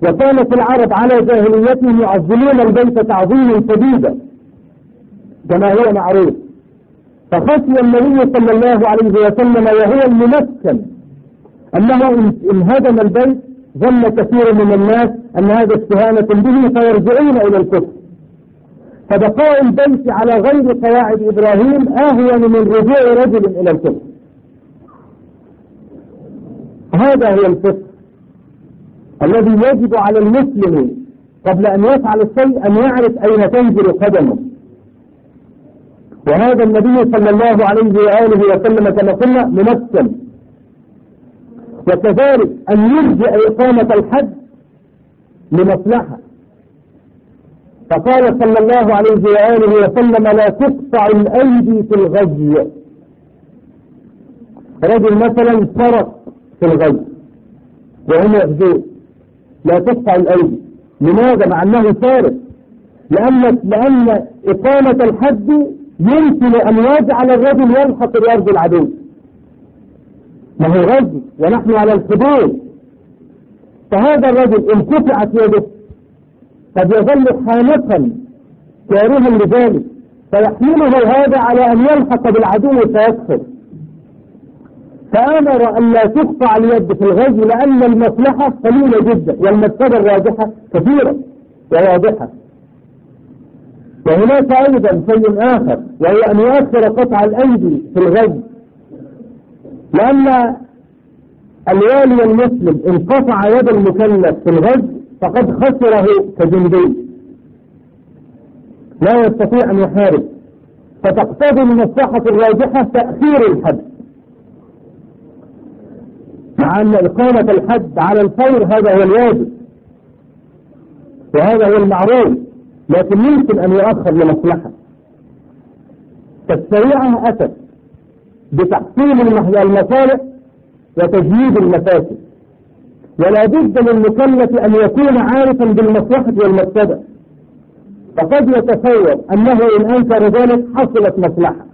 وكانت العرب على جاهليتهم يعظمون البيت تعظيما شديدا كما هو معروف. فخشي النبي صلى الله عليه وسلم وهو الممكن أنه إن هدم البيت ظن كثير من الناس أن هذا استهانة به فيرجعون إلى الكفر. فبقاء البيت على غير قواعد إبراهيم أهون من رجوع رجل إلى الكفر. هذا هو الفقه الذي يجب على المسلم قبل أن يفعل الشيء أن يعرف أين تنزل قدمه. وهذا النبي صلى الله عليه وآله وسلم كما قلنا ممثل وكذلك أن يرجع إقامة الحد لمصلحة. فقال صلى الله عليه وآله وسلم لا تقطع الأيدي في الغزو. رجل مثلا سرق في الغزو وهم يغزون لا تقطع الأيدي. لماذا؟ مع أنه سارق. لأن, لأن إقامة الحد يمكن أن يجعل الرجل يلحق بأرض العدو. ما هو غزو ونحن على الحدود فهذا الرجل إن قطعت يده قد يظل خانقا كارها لذلك. فيحمله هذا على أن يلحق بالعدو فيكفر فأمر أن لا تقطع اليد في الغزو لأن المصلحة قليلة جدا والمفسدة الراجحة كثيرة وواضحة. وهناك أيضا شيء آخر وهو أن يؤثر قطع الأيدي في الغزو. لأن الوالي المسلم إن قطع يد المكلف في الغزو فقد خسره كجندي. لا يستطيع أن يحارب. فتقتضي المصلحة الراجحة تأخير الحد. مع أن إقامة الحد على الفور هذا هو الواجب. وهذا هو المعروف. لكن يمكن أن يؤخر لمصلحة. فالشريعة أتت بتحصيل المصالح وتجييد المفاسد. ولا بد للمكلف أن يكون عارفا بالمصلحة والمفسدة. فقد يتصور أنه إن أنكر ذلك حصلت مصلحة.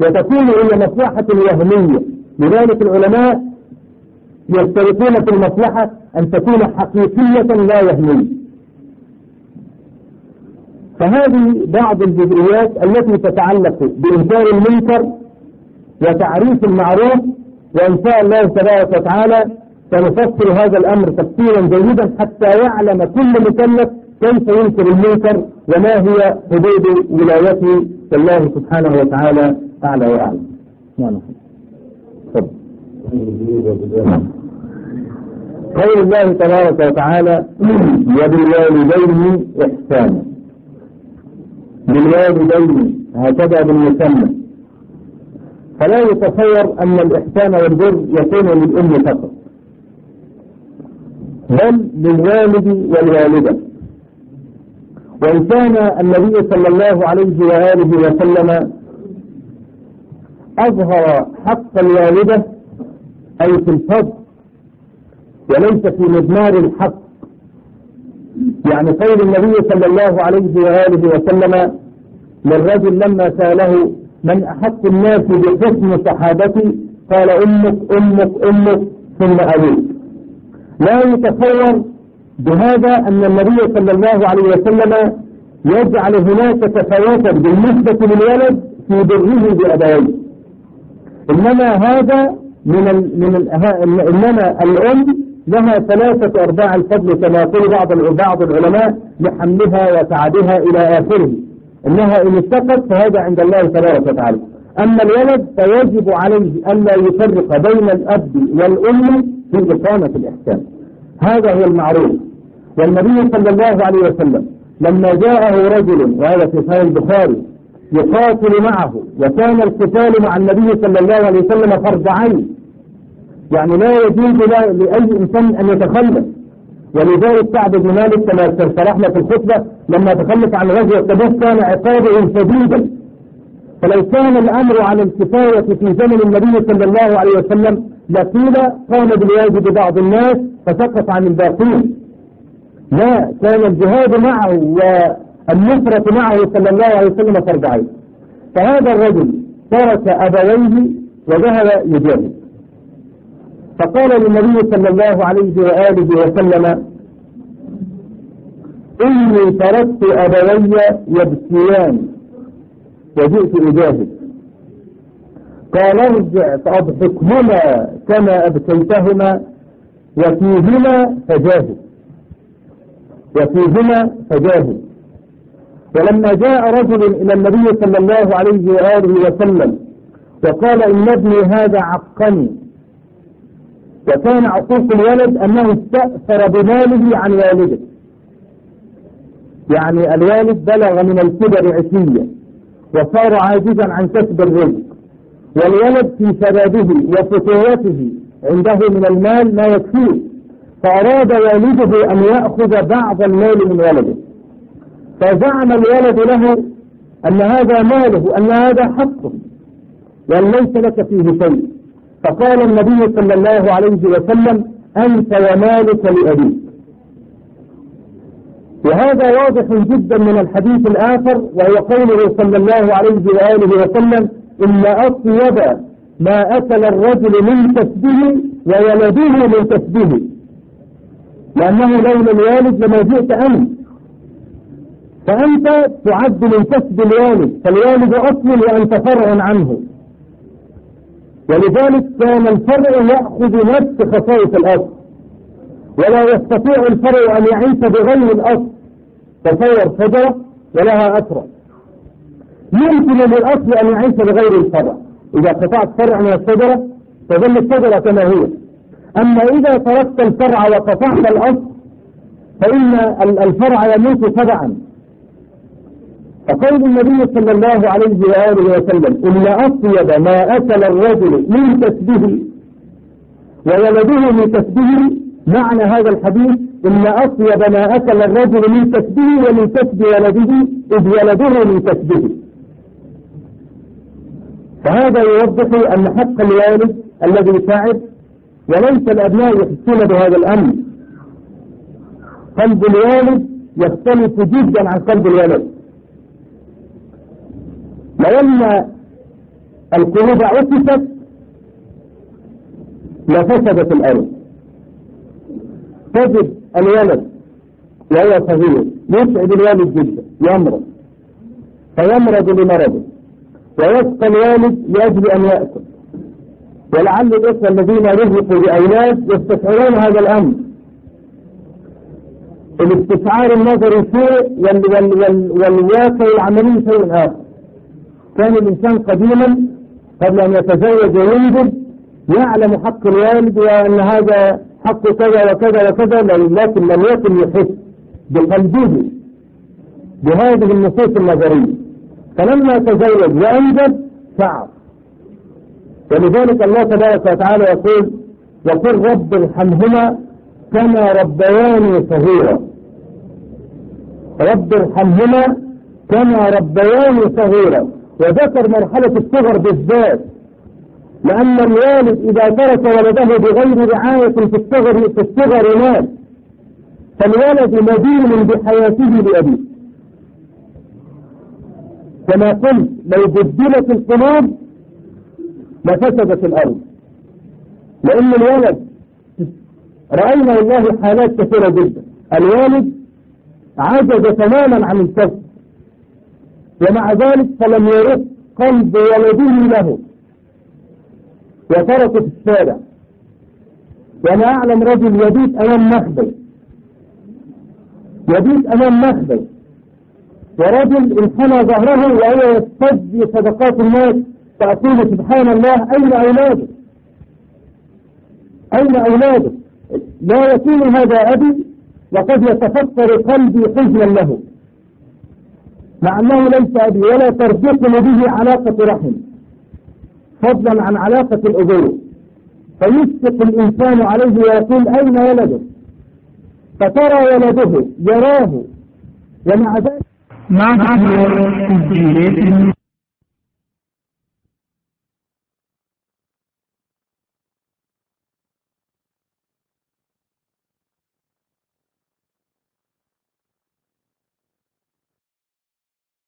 وتكون هي مصلحة وهمية. لذلك العلماء يشترطون في المصلحة أن تكون حقيقية لا وهمية. فهذه بعض الجزئيات التي تتعلق بإنكار المنكر وتعريف المعروف وإن شاء الله تبارك وتعالى سنفسر هذا الأمر تفسيرا جيدا حتى يعلم كل مكلف كيف ينكر المنكر وما هي حدود ولايته. الله سبحانه وتعالى أعلى وأعلم نعم. قول الله تبارك وتعالى وبالوالدين إحسانا. بالوالدين هكذا بالمسمى. فلا يتصور أن الإحسان والبر يكون للأم فقط بل للوالد والوالدة. وإن كان النبي صلى الله عليه وآله وسلم أظهر حق الوالدة أي في الفضل وليس في مزمار الحق. يعني قول النبي صلى الله عليه وآله وسلم للرجل لما سأله من أحق الناس بحسن صحابتي قال أمك أمك أمك ثم أبوك. لا يتصور بهذا أن النبي صلى الله عليه وسلم يجعل هناك تفاوتا بالنسبة للولد في بره بأبويه إنما هذا من ال من ال إنما الأم لها ثلاثة أرباع الفضل كما يقول بعض بعض العلماء لحملها وتعبها إلى آخره. إنها إن اتقت فهذا عند الله تبارك وتعالى. أما الولد فيجب عليه ألا يفرق بين الأب والأم في إقامة الإحسان. هذا هو المعروف. والنبي صلى الله عليه وسلم لما جاءه رجل وهذا في صحيح البخاري يقاتل معه وكان القتال مع النبي صلى الله عليه وسلم فرض عين. يعني لا يجوز لأي إنسان أن يتخلف. ولذلك سعد بن مالك كما شرحنا في الخطبة لما تخلف عن غزوة تبوك كان عقابه شديدا. فلو كان الأمر على الكفاية في زمن النبي صلى الله عليه وسلم لقيل قام بالواجب بعض الناس فسقط عن الباقين. لا كان الجهاد معه والنصرة معه صلى الله عليه وسلم فرض عين. فهذا الرجل ترك أبويه وذهب يجاهد. فقال للنبي صلى الله عليه وآله وسلم إني تركت أبوي يبكيان وجئت أجاهد. قال ارجع فأضحكهما كما أبكيتهما وفيهما فجاهد. وفيهما فجاهد. ولما جاء رجل إلى النبي صلى الله عليه وآله وسلم وقال إن ابني هذا عقني. وكان عقوق الولد أنه استأثر بماله عن والده. يعني الوالد بلغ من الكبر عشية وصار عاجزا عن كسب الرزق. والولد في شبابه وفتوته عنده من المال ما يكفيه فأراد والده أن يأخذ بعض المال من ولده. فزعم الولد له أن هذا ماله أن هذا حقه وأن ليس لك فيه شيء. فقال النبي صلى الله عليه وسلم أنت ومالك لأبيك. وهذا واضح جدا من الحديث الآخر وهو قوله صلى الله عليه وآله وسلم إن أطيب ما أكل الرجل من كسبه وولده من كسبه لأنه لولا الوالد لما جئت أنت. فأنت تعد من كسب الوالد فالوالد أصل وأنت فرع عنه. ولذلك كان الفرع يأخذ نفس خصائص الأصل. ولا يستطيع الفرع أن يعيش بغير الأصل. تصور شجرة ولها أسرع يمكن للأصل أن يعيش بغير الفرع. إذا قطعت فرع من الشجرة تظل الشجرة كما هي. أما إذا تركت الفرع وقطعت الأصل فإن الفرع يموت تبعا فقول النبي صلى الله عليه وآله وسلم إن أطيب ما أكل الرجل من كسبه وولده من كسبه. معنى هذا الحديث إن أطيب ما أكل الرجل من كسبه ومن كسب ولده إذ ولده من كسبه. فهذا يوضح أن حق الوالد الذي تعب وليس الأبناء يحسون بهذا الأمر. قلب الوالد يختلف جدا عن قلب الولد. لو أن القلوب عكست لفسدت الأرض. تجد الولد وهو صغير يسعد الوالد جدا يمرض. فيمرض لمرضه. ويسقى الوالد لأجل أن يأكل. ولعل الإخوة الذين رزقوا بأولاد يستشعرون هذا الأمر. الاستشعار النظري وال والواقع العملي شيء آخر. كان الإنسان قديما قبل أن يتزوج وينجب يعلم حق الوالد وأن هذا حق كذا وكذا وكذا لكن لم يكن يحس بقلبه بهذه النصوص النظرية. فلما تزوج وأنجب شعر. ولذلك الله تبارك وتعالى يقول يقول رب ارحمهما كما ربياني صغيرا رب ارحمهما كما ربياني صغيرا. وذكر مرحلة الصغر بالذات لأن الوالد إذا ترك ولده بغير رعاية في الصغر في الصغر مات. فالولد مدين بحياته لأبيه. كما قلت لو بدلت القلوب لفسدت الأرض. لأن الولد رأينا والله حالات كثيرة جدا. الوالد عجز تماما عن الكسب ومع ذلك فلم يرد قلب ولده له. وتركه في الشارع. وأنا أعلم رجل يبيت أمام مخبز. يبيت أمام مخبز. ورجل انحنى ظهره وهو يستجي صدقات الناس فأقول سبحان الله أين أولاده؟ أين أولاده؟ لا يكون هذا أبي وقد يتفكر قلبي حزنا له. مع أنه ليس أبي ولا تربطني به علاقة رحم. فضلا عن علاقة الأبوة فيشفق الإنسان عليه ويقول أين ولده؟ فترى ولده يراه. ومع ذلك مع